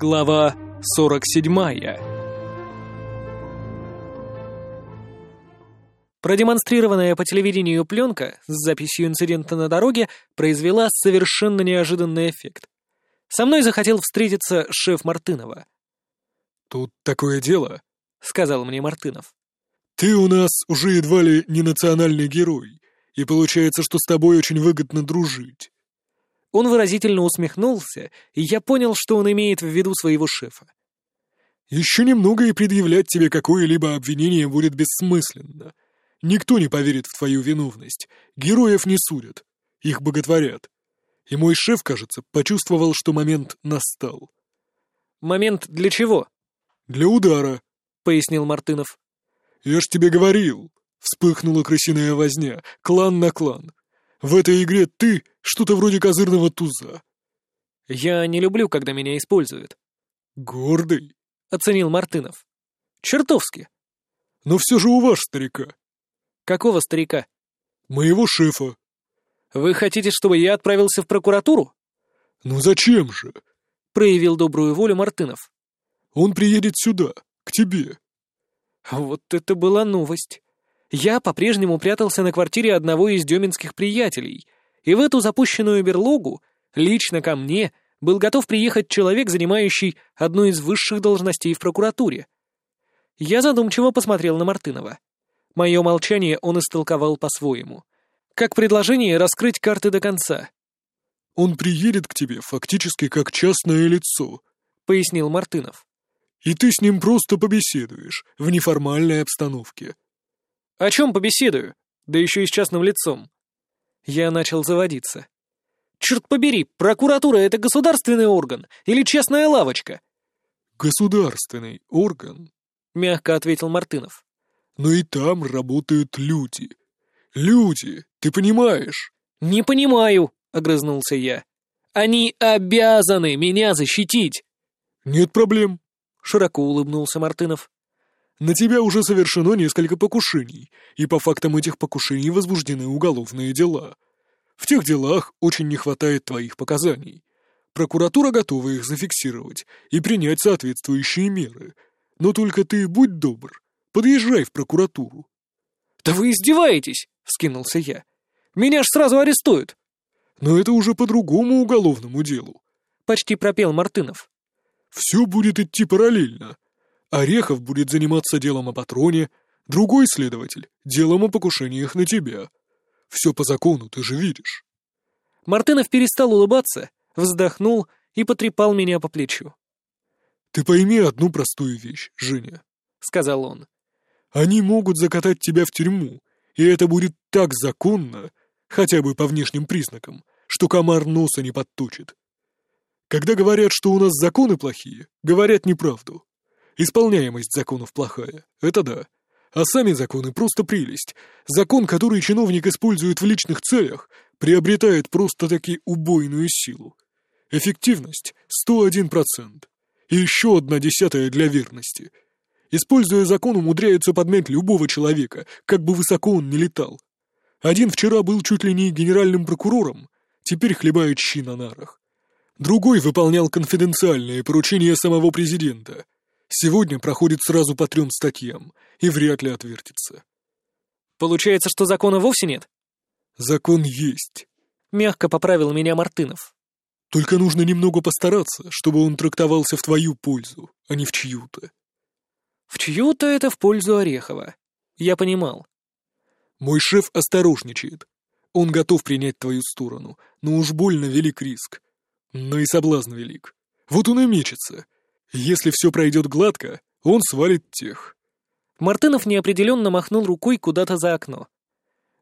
Глава 47 Продемонстрированная по телевидению пленка с записью инцидента на дороге произвела совершенно неожиданный эффект. Со мной захотел встретиться шеф Мартынова. «Тут такое дело», — сказал мне Мартынов. «Ты у нас уже едва ли не национальный герой, и получается, что с тобой очень выгодно дружить». Он выразительно усмехнулся, и я понял, что он имеет в виду своего шефа. «Еще немного, и предъявлять тебе какое-либо обвинение будет бессмысленно. Никто не поверит в твою виновность. Героев не судят. Их боготворят. И мой шеф, кажется, почувствовал, что момент настал». «Момент для чего?» «Для удара», — пояснил Мартынов. «Я ж тебе говорил!» — вспыхнула крысиная возня. «Клан на клан. В этой игре ты что-то вроде козырного туза». «Я не люблю, когда меня используют». «Гордый», — оценил Мартынов. «Чертовски». «Но все же у вас старика». «Какого старика?» «Моего шефа». «Вы хотите, чтобы я отправился в прокуратуру?» «Ну зачем же?» — проявил добрую волю Мартынов. «Он приедет сюда, к тебе». Вот это была новость. Я по-прежнему прятался на квартире одного из деминских приятелей, и в эту запущенную берлогу, лично ко мне, был готов приехать человек, занимающий одну из высших должностей в прокуратуре. Я задумчиво посмотрел на Мартынова. Мое молчание он истолковал по-своему. Как предложение раскрыть карты до конца. «Он приедет к тебе фактически как частное лицо», — пояснил Мартынов. «И ты с ним просто побеседуешь, в неформальной обстановке. «О чем побеседую? Да еще и с частным лицом». Я начал заводиться. «Черт побери, прокуратура — это государственный орган или частная лавочка?» «Государственный орган», — мягко ответил Мартынов. «Но и там работают люди. Люди, ты понимаешь?» «Не понимаю», — огрызнулся я. «Они обязаны меня защитить!» «Нет проблем», — широко улыбнулся Мартынов. На тебя уже совершено несколько покушений, и по фактам этих покушений возбуждены уголовные дела. В тех делах очень не хватает твоих показаний. Прокуратура готова их зафиксировать и принять соответствующие меры. Но только ты будь добр, подъезжай в прокуратуру». «Да вы издеваетесь!» — вскинулся я. «Меня ж сразу арестуют!» «Но это уже по другому уголовному делу», — почти пропел Мартынов. «Все будет идти параллельно. Орехов будет заниматься делом о патроне, другой следователь — делом о покушениях на тебя. Все по закону, ты же видишь». Мартынов перестал улыбаться, вздохнул и потрепал меня по плечу. «Ты пойми одну простую вещь, Женя», — сказал он. «Они могут закатать тебя в тюрьму, и это будет так законно, хотя бы по внешним признакам, что комар носа не подточит. Когда говорят, что у нас законы плохие, говорят неправду. Исполняемость законов плохая, это да. А сами законы просто прелесть. Закон, который чиновник использует в личных целях, приобретает просто-таки убойную силу. Эффективность — 101%. И еще одна десятая для верности. Используя закон, умудряются подмять любого человека, как бы высоко он ни летал. Один вчера был чуть ли не генеральным прокурором, теперь хлебает щи на нарах. Другой выполнял конфиденциальные поручения самого президента — Сегодня проходит сразу по трем статьям и вряд ли отвертится. Получается, что закона вовсе нет? Закон есть. Мягко поправил меня Мартынов. Только нужно немного постараться, чтобы он трактовался в твою пользу, а не в чью-то. В чью-то это в пользу Орехова. Я понимал. Мой шеф осторожничает. Он готов принять твою сторону, но уж больно велик риск. Но и соблазн велик. Вот он и мечется. Если все пройдет гладко, он свалит тех. Мартынов неопределенно махнул рукой куда-то за окно.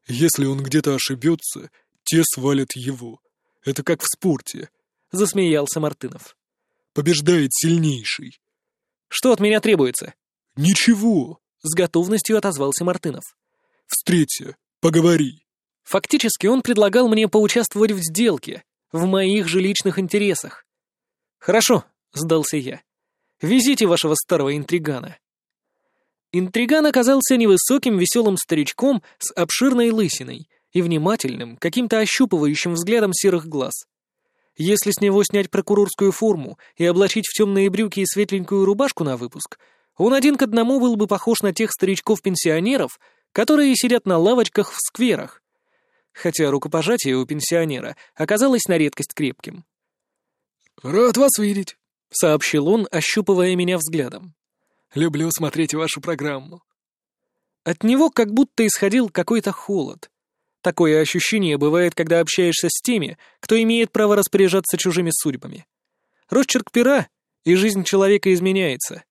Если он где-то ошибется, те свалят его. Это как в спорте. Засмеялся Мартынов. Побеждает сильнейший. Что от меня требуется? Ничего. С готовностью отозвался Мартынов. Встреться, поговори. Фактически он предлагал мне поучаствовать в сделке, в моих же личных интересах. Хорошо, сдался я. Везите вашего старого интригана». Интриган оказался невысоким веселым старичком с обширной лысиной и внимательным, каким-то ощупывающим взглядом серых глаз. Если с него снять прокурорскую форму и облачить в темные брюки и светленькую рубашку на выпуск, он один к одному был бы похож на тех старичков-пенсионеров, которые сидят на лавочках в скверах. Хотя рукопожатие у пенсионера оказалось на редкость крепким. «Рад вас видеть», — сообщил он, ощупывая меня взглядом. «Люблю смотреть вашу программу». От него как будто исходил какой-то холод. Такое ощущение бывает, когда общаешься с теми, кто имеет право распоряжаться чужими судьбами. Росчерк пера, и жизнь человека изменяется.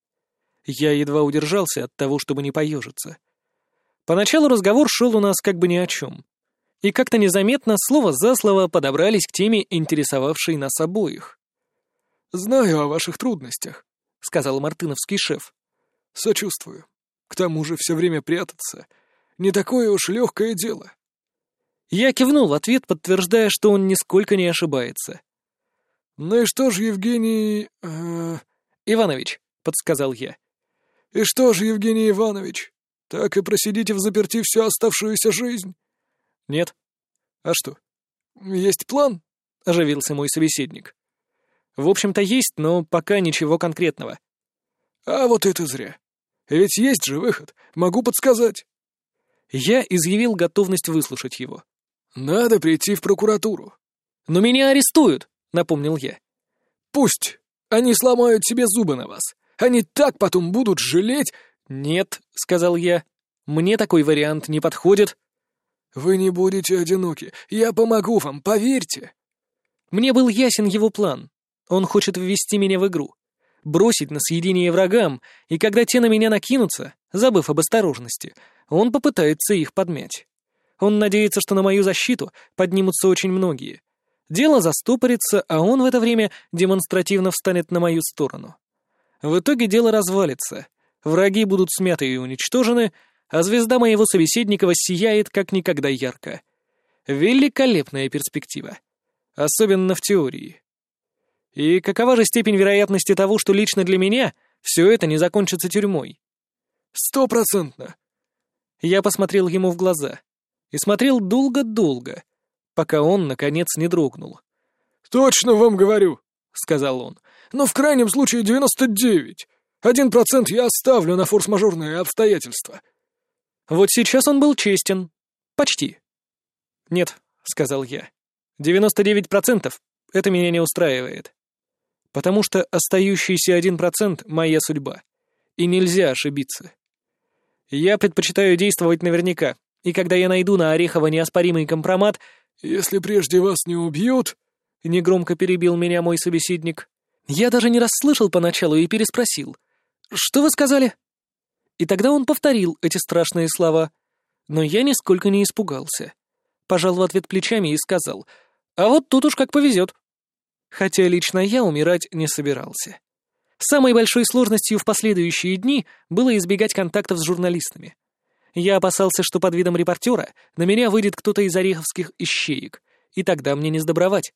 Я едва удержался от того, чтобы не поежиться. Поначалу разговор шел у нас как бы ни о чем. И как-то незаметно, слово за слово, подобрались к теме, интересовавшей нас обоих. «Знаю о ваших трудностях», — сказал мартыновский шеф. «Сочувствую. К тому же все время прятаться — не такое уж легкое дело». Я кивнул в ответ, подтверждая, что он нисколько не ошибается. «Ну и что же, Евгений... Э... Иванович», — подсказал я. «И что же, Евгений Иванович, так и просидите в заперти всю оставшуюся жизнь?» «Нет». «А что, есть план?» — оживился мой собеседник. «В общем-то, есть, но пока ничего конкретного». «А вот это зря. Ведь есть же выход, могу подсказать». Я изъявил готовность выслушать его. «Надо прийти в прокуратуру». «Но меня арестуют», — напомнил я. «Пусть. Они сломают себе зубы на вас. Они так потом будут жалеть...» «Нет», — сказал я. «Мне такой вариант не подходит». «Вы не будете одиноки. Я помогу вам, поверьте». Мне был ясен его план. Он хочет ввести меня в игру. Бросить на съедение врагам, и когда те на меня накинутся, забыв об осторожности, он попытается их подмять. Он надеется, что на мою защиту поднимутся очень многие. Дело застопорится, а он в это время демонстративно встанет на мою сторону. В итоге дело развалится. Враги будут смяты и уничтожены, а звезда моего собеседника воссияет как никогда ярко. Великолепная перспектива. Особенно в теории. И какова же степень вероятности того, что лично для меня все это не закончится тюрьмой? Стопроцентно. Я посмотрел ему в глаза и смотрел долго-долго, пока он, наконец, не дрогнул. «Точно вам говорю», — сказал он, — «но в крайнем случае девяносто девять. Один процент я оставлю на форс-мажорные обстоятельства». Вот сейчас он был честен. Почти. «Нет», — сказал я, — «девяносто девять процентов — это меня не устраивает. Потому что остающийся один процент — моя судьба, и нельзя ошибиться. Я предпочитаю действовать наверняка, и когда я найду на Орехова неоспоримый компромат... «Если прежде вас не убьют...» — негромко перебил меня мой собеседник. Я даже не расслышал поначалу и переспросил. «Что вы сказали?» И тогда он повторил эти страшные слова. Но я нисколько не испугался. Пожал в ответ плечами и сказал, «А вот тут уж как повезет». Хотя лично я умирать не собирался. Самой большой сложностью в последующие дни было избегать контактов с журналистами. Я опасался, что под видом репортера на меня выйдет кто-то из ореховских ищеек, и тогда мне не сдобровать.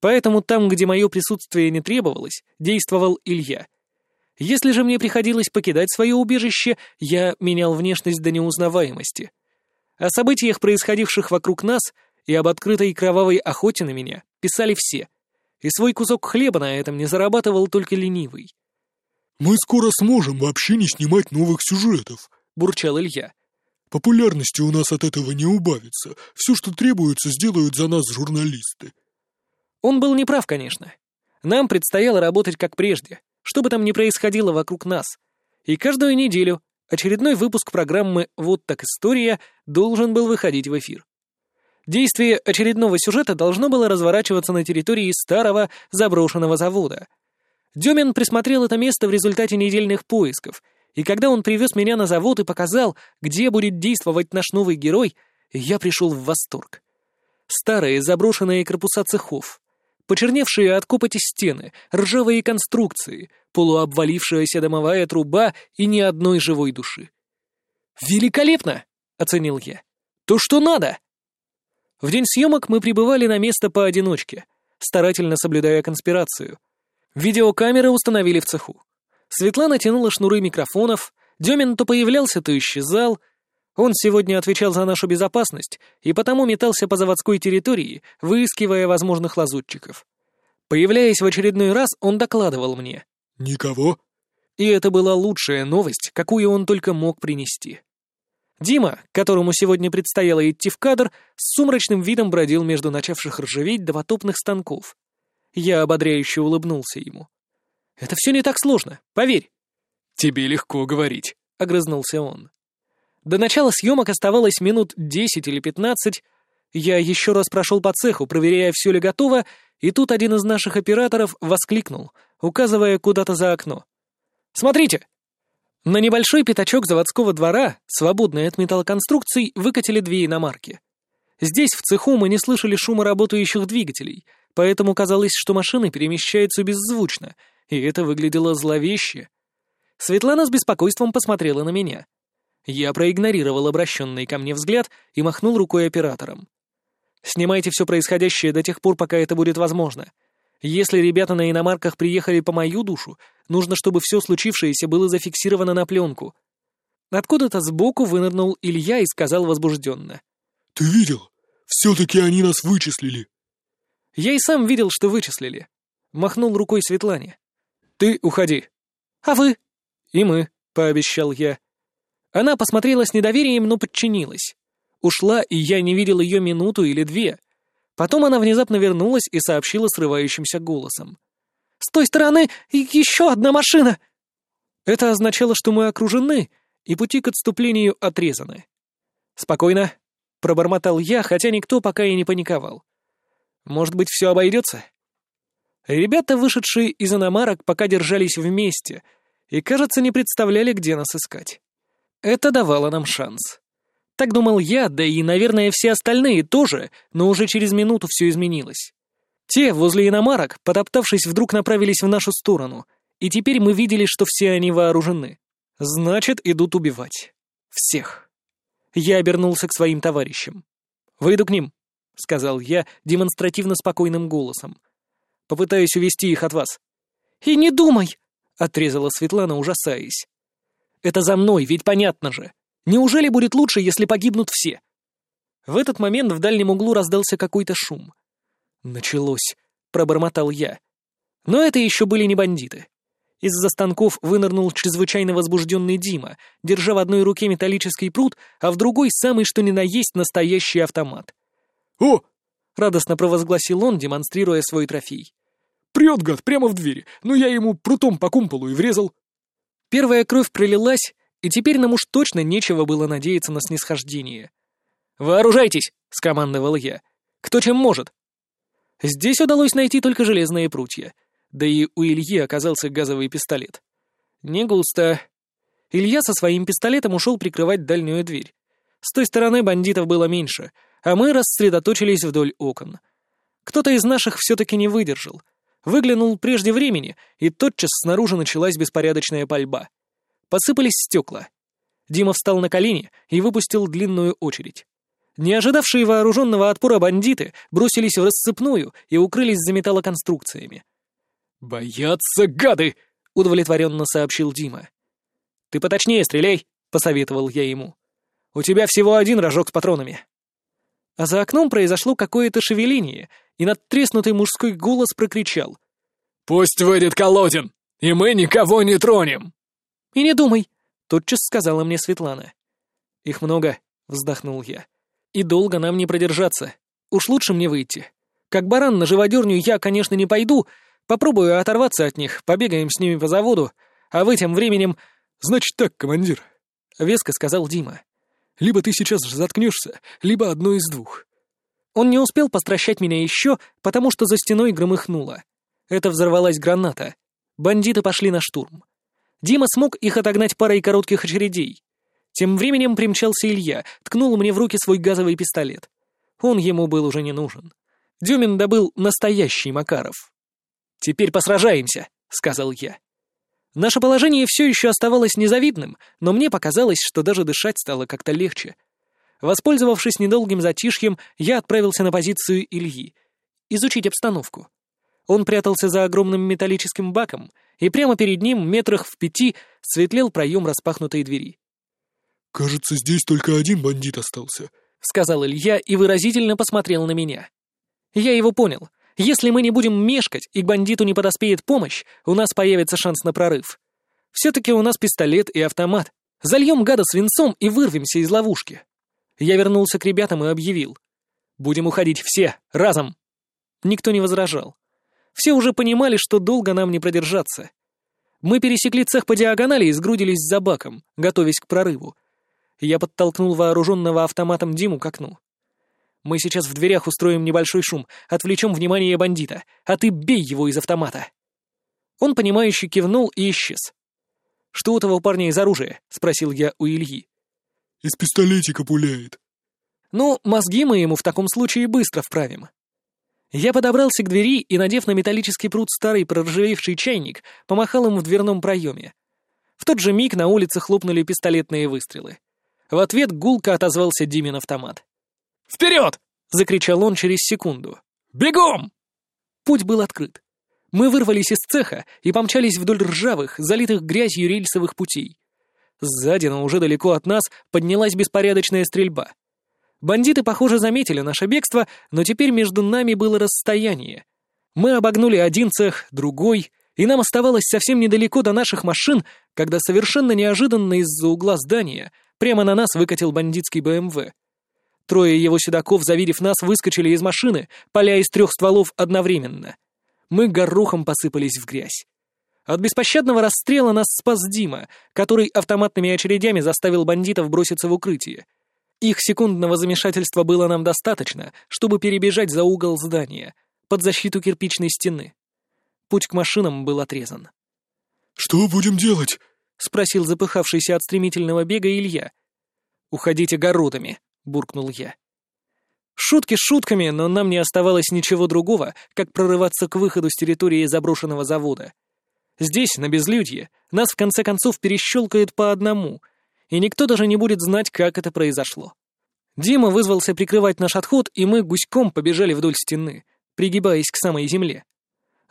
Поэтому там, где мое присутствие не требовалось, действовал Илья. Если же мне приходилось покидать свое убежище, я менял внешность до неузнаваемости. О событиях, происходивших вокруг нас, и об открытой кровавой охоте на меня писали все, и свой кусок хлеба на этом не зарабатывал только ленивый. «Мы скоро сможем вообще не снимать новых сюжетов», — бурчал Илья. «Популярности у нас от этого не убавится. Все, что требуется, сделают за нас журналисты». Он был неправ, конечно. Нам предстояло работать как прежде, что бы там ни происходило вокруг нас. И каждую неделю очередной выпуск программы «Вот так история» должен был выходить в эфир. Действие очередного сюжета должно было разворачиваться на территории старого заброшенного завода. Демин присмотрел это место в результате недельных поисков, и когда он привез меня на завод и показал, где будет действовать наш новый герой, я пришел в восторг. Старые заброшенные корпуса цехов, почерневшие от копоти стены, ржавые конструкции, полуобвалившаяся домовая труба и ни одной живой души. «Великолепно!» — оценил я. «То, что надо!» В день съемок мы прибывали на место поодиночке, старательно соблюдая конспирацию. Видеокамеры установили в цеху. Светлана тянула шнуры микрофонов, Демин то появлялся, то исчезал — он сегодня отвечал за нашу безопасность и потому метался по заводской территории, выискивая возможных лазутчиков. Появляясь в очередной раз, он докладывал мне. «Никого?» И это была лучшая новость, какую он только мог принести. Дима, которому сегодня предстояло идти в кадр, с сумрачным видом бродил между начавших ржаветь допотопных станков. Я ободряюще улыбнулся ему. «Это все не так сложно, поверь». «Тебе легко говорить», — огрызнулся он. До начала съемок оставалось минут десять или пятнадцать. Я еще раз прошел по цеху, проверяя, все ли готово, и тут один из наших операторов воскликнул, указывая куда-то за окно. «Смотрите!» На небольшой пятачок заводского двора, свободный от металлоконструкций, выкатили две иномарки. Здесь, в цеху, мы не слышали шума работающих двигателей, поэтому казалось, что машины перемещаются беззвучно, и это выглядело зловеще. Светлана с беспокойством посмотрела на меня. Я проигнорировал обращенный ко мне взгляд и махнул рукой оператором. «Снимайте все происходящее до тех пор, пока это будет возможно. Если ребята на иномарках приехали по мою душу, нужно, чтобы все случившееся было зафиксировано на пленку». Откуда-то сбоку вынырнул Илья и сказал возбужденно. «Ты видел? Все-таки они нас вычислили». «Я и сам видел, что вычислили». Махнул рукой Светлане. «Ты уходи». «А вы?» «И мы», — пообещал я. Она посмотрела с недоверием, но подчинилась. Ушла, и я не видел ее минуту или две. Потом она внезапно вернулась и сообщила срывающимся голосом. «С той стороны еще одна машина!» Это означало, что мы окружены, и пути к отступлению отрезаны. «Спокойно», — пробормотал я, хотя никто пока и не паниковал. «Может быть, все обойдется?» Ребята, вышедшие из иномарок, пока держались вместе, и, кажется, не представляли, где нас искать. Это давало нам шанс. Так думал я, да и, наверное, все остальные тоже, но уже через минуту все изменилось. Те, возле иномарок, потоптавшись, вдруг направились в нашу сторону, и теперь мы видели, что все они вооружены. Значит, идут убивать. Всех. Я обернулся к своим товарищам. «Выйду к ним», — сказал я демонстративно спокойным голосом. «Попытаюсь увести их от вас». «И не думай!» — отрезала Светлана, ужасаясь. Это за мной, ведь понятно же. Неужели будет лучше, если погибнут все? В этот момент в дальнем углу раздался какой-то шум. Началось, пробормотал я. Но это еще были не бандиты. Из-за станков вынырнул чрезвычайно возбужденный Дима, держа в одной руке металлический пруд, а в другой самый что ни на есть настоящий автомат. «О!» — радостно провозгласил он, демонстрируя свой трофей. «Прет, гад, прямо в двери, но я ему прутом по кумполу и врезал». Первая кровь пролилась, и теперь нам уж точно нечего было надеяться на снисхождение. «Вооружайтесь!» — скомандовал я. «Кто чем может?» Здесь удалось найти только железные прутья. Да и у Ильи оказался газовый пистолет. Не густо. Илья со своим пистолетом ушел прикрывать дальнюю дверь. С той стороны бандитов было меньше, а мы рассредоточились вдоль окон. Кто-то из наших все-таки не выдержал — Выглянул прежде времени, и тотчас снаружи началась беспорядочная пальба. Посыпались стекла. Дима встал на колени и выпустил длинную очередь. Не ожидавшие вооруженного отпора бандиты бросились в рассыпную и укрылись за металлоконструкциями. «Боятся, гады!» — удовлетворенно сообщил Дима. «Ты поточнее стреляй», — посоветовал я ему. «У тебя всего один рожок с патронами». А за окном произошло какое-то шевеление, и надтреснутый мужской голос прокричал. «Пусть выйдет Колодин, и мы никого не тронем!» «И не думай», — тотчас сказала мне Светлана. «Их много», — вздохнул я. «И долго нам не продержаться. Уж лучше мне выйти. Как баран на живодерню я, конечно, не пойду. Попробую оторваться от них, побегаем с ними по заводу, а вы тем временем...» «Значит так, командир», — веско сказал Дима. «Либо ты сейчас же заткнешься, либо одно из двух. Он не успел постращать меня еще, потому что за стеной громыхнуло. Это взорвалась граната. Бандиты пошли на штурм. Дима смог их отогнать парой коротких очередей. Тем временем примчался Илья, ткнул мне в руки свой газовый пистолет. Он ему был уже не нужен. Дюмин добыл настоящий Макаров. «Теперь посражаемся», — сказал я. Наше положение все еще оставалось незавидным, но мне показалось, что даже дышать стало как-то легче. Воспользовавшись недолгим затишьем, я отправился на позицию Ильи. Изучить обстановку. Он прятался за огромным металлическим баком, и прямо перед ним, метрах в пяти, светлел проем распахнутой двери. «Кажется, здесь только один бандит остался», — сказал Илья и выразительно посмотрел на меня. Я его понял. Если мы не будем мешкать и к бандиту не подоспеет помощь, у нас появится шанс на прорыв. Все-таки у нас пистолет и автомат. Зальем гада свинцом и вырвемся из ловушки. Я вернулся к ребятам и объявил. Будем уходить все, разом. Никто не возражал. Все уже понимали, что долго нам не продержаться. Мы пересекли цех по диагонали и сгрудились за баком, готовясь к прорыву. Я подтолкнул вооруженного автоматом Диму к окну. Мы сейчас в дверях устроим небольшой шум, отвлечем внимание бандита, а ты бей его из автомата. Он, понимающе кивнул и исчез. «Что у того парня из оружия?» — спросил я у Ильи. «Из пистолетика пуляет». «Ну, мозги мы ему в таком случае быстро вправим». Я подобрался к двери и, надев на металлический пруд старый проржавевший чайник, помахал им в дверном проеме. В тот же миг на улице хлопнули пистолетные выстрелы. В ответ гулко отозвался Димин автомат. «Вперед!» — закричал он через секунду. «Бегом!» Путь был открыт. Мы вырвались из цеха и помчались вдоль ржавых, залитых грязью рельсовых путей. Сзади, но уже далеко от нас, поднялась беспорядочная стрельба. Бандиты, похоже, заметили наше бегство, но теперь между нами было расстояние. Мы обогнули один цех, другой, и нам оставалось совсем недалеко до наших машин, когда совершенно неожиданно из-за угла здания прямо на нас выкатил бандитский БМВ. Трое его седаков, завидев нас, выскочили из машины, поля из трех стволов одновременно. Мы горохом посыпались в грязь. От беспощадного расстрела нас спас Дима, который автоматными очередями заставил бандитов броситься в укрытие. Их секундного замешательства было нам достаточно, чтобы перебежать за угол здания, под защиту кирпичной стены. Путь к машинам был отрезан. «Что будем делать?» — спросил запыхавшийся от стремительного бега Илья. «Уходите городами», — буркнул я. Шутки шутками, но нам не оставалось ничего другого, как прорываться к выходу с территории заброшенного завода. Здесь, на безлюдье, нас в конце концов перещелкают по одному, и никто даже не будет знать, как это произошло. Дима вызвался прикрывать наш отход, и мы гуськом побежали вдоль стены, пригибаясь к самой земле.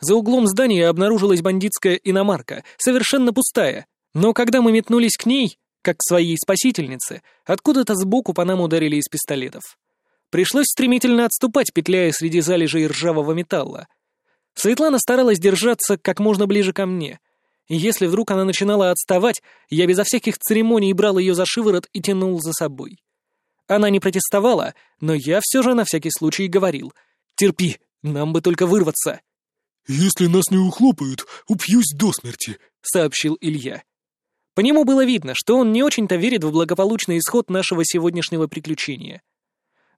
За углом здания обнаружилась бандитская иномарка, совершенно пустая, но когда мы метнулись к ней, как к своей спасительнице, откуда-то сбоку по нам ударили из пистолетов. Пришлось стремительно отступать, петляя среди залежей ржавого металла. Светлана старалась держаться как можно ближе ко мне. И если вдруг она начинала отставать, я безо всяких церемоний брал ее за шиворот и тянул за собой. Она не протестовала, но я все же на всякий случай говорил. «Терпи, нам бы только вырваться». «Если нас не ухлопают, упьюсь до смерти», — сообщил Илья. По нему было видно, что он не очень-то верит в благополучный исход нашего сегодняшнего приключения.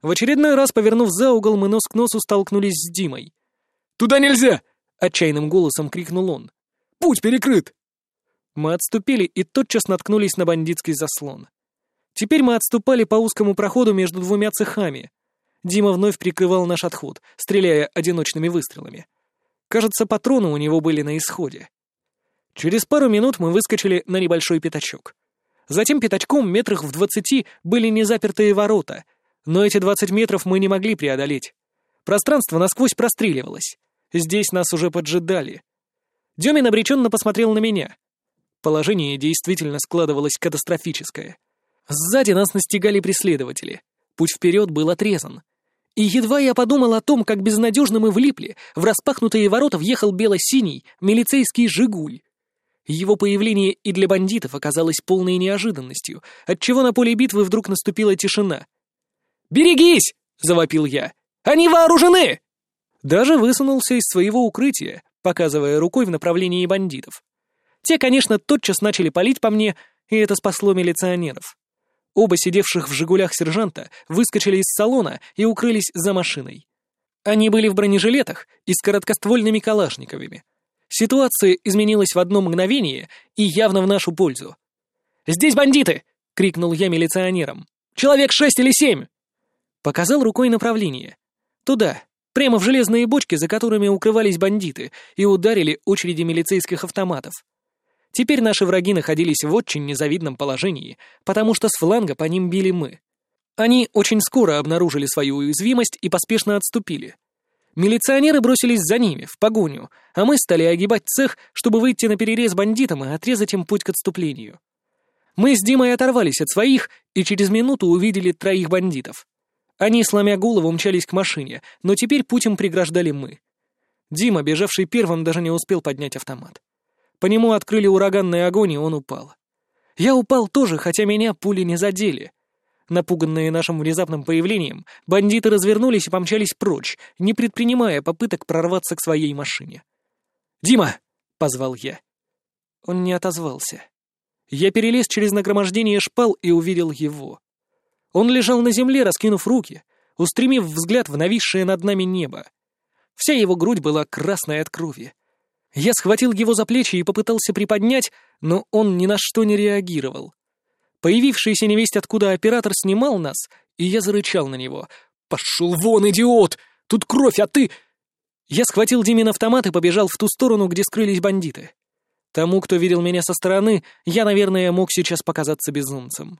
В очередной раз, повернув за угол, мы нос к носу столкнулись с Димой. «Туда нельзя!» — отчаянным голосом крикнул он. «Путь перекрыт!» Мы отступили и тотчас наткнулись на бандитский заслон. Теперь мы отступали по узкому проходу между двумя цехами. Дима вновь прикрывал наш отход, стреляя одиночными выстрелами. Кажется, патроны у него были на исходе. Через пару минут мы выскочили на небольшой пятачок. Затем пятачком метрах в двадцати были незапертые ворота, но эти двадцать метров мы не могли преодолеть. Пространство насквозь простреливалось. Здесь нас уже поджидали. Демин обреченно посмотрел на меня. Положение действительно складывалось катастрофическое. Сзади нас настигали преследователи. Путь вперед был отрезан. И едва я подумал о том, как безнадежно мы влипли, в распахнутые ворота въехал бело-синий милицейский «Жигуль». Его появление и для бандитов оказалось полной неожиданностью, отчего на поле битвы вдруг наступила тишина. «Берегись!» — завопил я. «Они вооружены!» Даже высунулся из своего укрытия, показывая рукой в направлении бандитов. Те, конечно, тотчас начали палить по мне, и это спасло милиционеров. Оба сидевших в «Жигулях» сержанта выскочили из салона и укрылись за машиной. Они были в бронежилетах и с короткоствольными калашниковыми. Ситуация изменилась в одно мгновение и явно в нашу пользу. «Здесь бандиты!» — крикнул я милиционерам. «Человек шесть или семь!» Показал рукой направление. Туда, прямо в железные бочки, за которыми укрывались бандиты, и ударили очереди милицейских автоматов. Теперь наши враги находились в очень незавидном положении, потому что с фланга по ним били мы. Они очень скоро обнаружили свою уязвимость и поспешно отступили. Милиционеры бросились за ними, в погоню, а мы стали огибать цех, чтобы выйти на перерез бандитам и отрезать им путь к отступлению. Мы с Димой оторвались от своих и через минуту увидели троих бандитов. Они, сломя голову, мчались к машине, но теперь путь им преграждали мы. Дима, бежавший первым, даже не успел поднять автомат. По нему открыли ураганный огонь, и он упал. Я упал тоже, хотя меня пули не задели. Напуганные нашим внезапным появлением, бандиты развернулись и помчались прочь, не предпринимая попыток прорваться к своей машине. «Дима!» — позвал я. Он не отозвался. Я перелез через нагромождение шпал и увидел его. Он лежал на земле, раскинув руки, устремив взгляд в нависшее над нами небо. Вся его грудь была красной от крови. Я схватил его за плечи и попытался приподнять, но он ни на что не реагировал. Появившийся невесть откуда оператор снимал нас, и я зарычал на него. «Пошел вон, идиот! Тут кровь, а ты...» Я схватил Димин автомат и побежал в ту сторону, где скрылись бандиты. Тому, кто видел меня со стороны, я, наверное, мог сейчас показаться безумцем.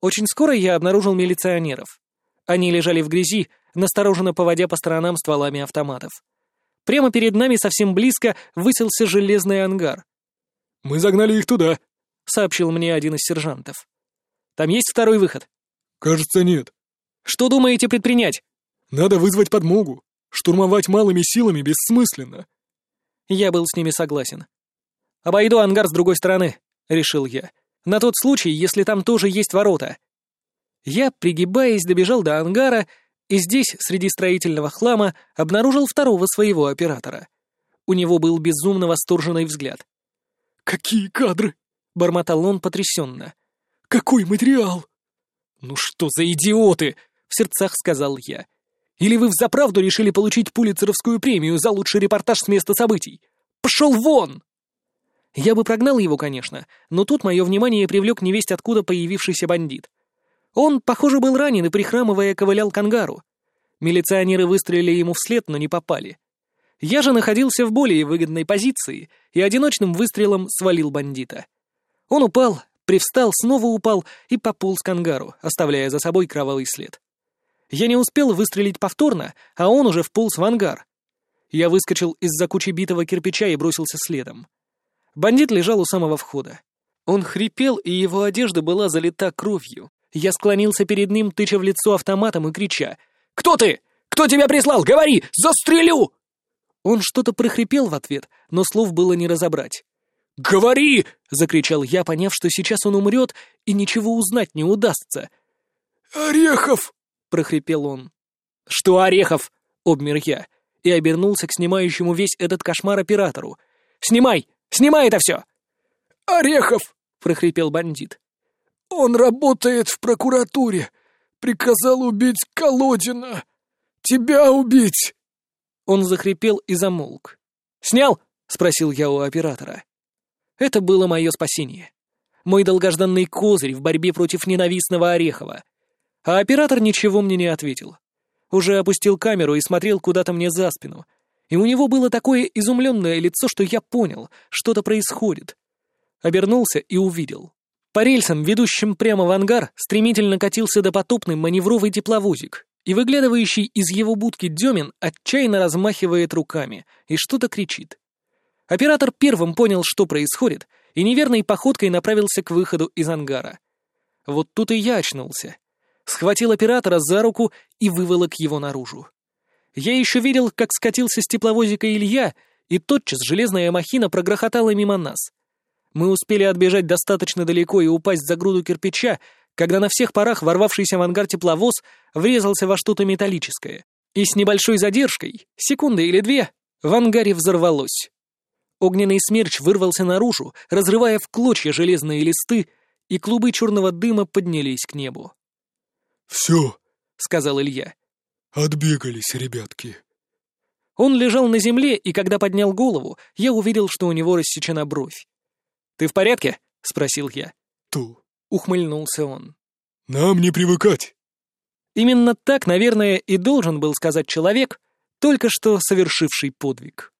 Очень скоро я обнаружил милиционеров. Они лежали в грязи, настороженно поводя по сторонам стволами автоматов. Прямо перед нами совсем близко высился железный ангар. «Мы загнали их туда», — сообщил мне один из сержантов. «Там есть второй выход?» «Кажется, нет». «Что думаете предпринять?» «Надо вызвать подмогу. Штурмовать малыми силами бессмысленно». Я был с ними согласен. «Обойду ангар с другой стороны», — решил я. «На тот случай, если там тоже есть ворота». Я, пригибаясь, добежал до ангара и здесь, среди строительного хлама, обнаружил второго своего оператора. У него был безумно восторженный взгляд. «Какие кадры!» — бормотал он потрясенно. «Какой материал!» «Ну что за идиоты!» — в сердцах сказал я. «Или вы взаправду решили получить пулицеровскую премию за лучший репортаж с места событий? Пошел вон!» Я бы прогнал его, конечно, но тут мое внимание привлек невесть откуда появившийся бандит. Он, похоже, был ранен и, прихрамывая, ковылял к ангару. Милиционеры выстрелили ему вслед, но не попали. Я же находился в более выгодной позиции и одиночным выстрелом свалил бандита. Он упал, привстал, снова упал и пополз к ангару, оставляя за собой кровавый след. Я не успел выстрелить повторно, а он уже вполз в ангар. Я выскочил из-за кучи битого кирпича и бросился следом. Бандит лежал у самого входа. Он хрипел, и его одежда была залита кровью. Я склонился перед ним, тыча в лицо автоматом и крича. «Кто ты? Кто тебя прислал? Говори! Застрелю!» Он что-то прохрипел в ответ, но слов было не разобрать. «Говори!» — закричал я, поняв, что сейчас он умрет и ничего узнать не удастся. «Орехов!» — прохрипел он. «Что Орехов?» — обмер я и обернулся к снимающему весь этот кошмар оператору. «Снимай! Снимай это все!» «Орехов!» — прохрипел бандит. «Он работает в прокуратуре. Приказал убить Колодина. Тебя убить!» Он захрипел и замолк. «Снял?» — спросил я у оператора. Это было мое спасение. Мой долгожданный козырь в борьбе против ненавистного Орехова. А оператор ничего мне не ответил. Уже опустил камеру и смотрел куда-то мне за спину — и у него было такое изумленное лицо, что я понял, что-то происходит. Обернулся и увидел. По рельсам, ведущим прямо в ангар, стремительно катился допотопный маневровый тепловозик, и выглядывающий из его будки Демин отчаянно размахивает руками и что-то кричит. Оператор первым понял, что происходит, и неверной походкой направился к выходу из ангара. Вот тут и я очнулся. Схватил оператора за руку и выволок его наружу. Я еще видел, как скатился с тепловозика Илья, и тотчас железная махина прогрохотала мимо нас. Мы успели отбежать достаточно далеко и упасть за груду кирпича, когда на всех парах ворвавшийся в ангар тепловоз врезался во что-то металлическое. И с небольшой задержкой, секунды или две, в ангаре взорвалось. Огненный смерч вырвался наружу, разрывая в клочья железные листы, и клубы черного дыма поднялись к небу. «Все», — сказал Илья. «Отбегались, ребятки». Он лежал на земле, и когда поднял голову, я увидел, что у него рассечена бровь. «Ты в порядке?» — спросил я. «Ту», — ухмыльнулся он. «Нам не привыкать». Именно так, наверное, и должен был сказать человек, только что совершивший подвиг.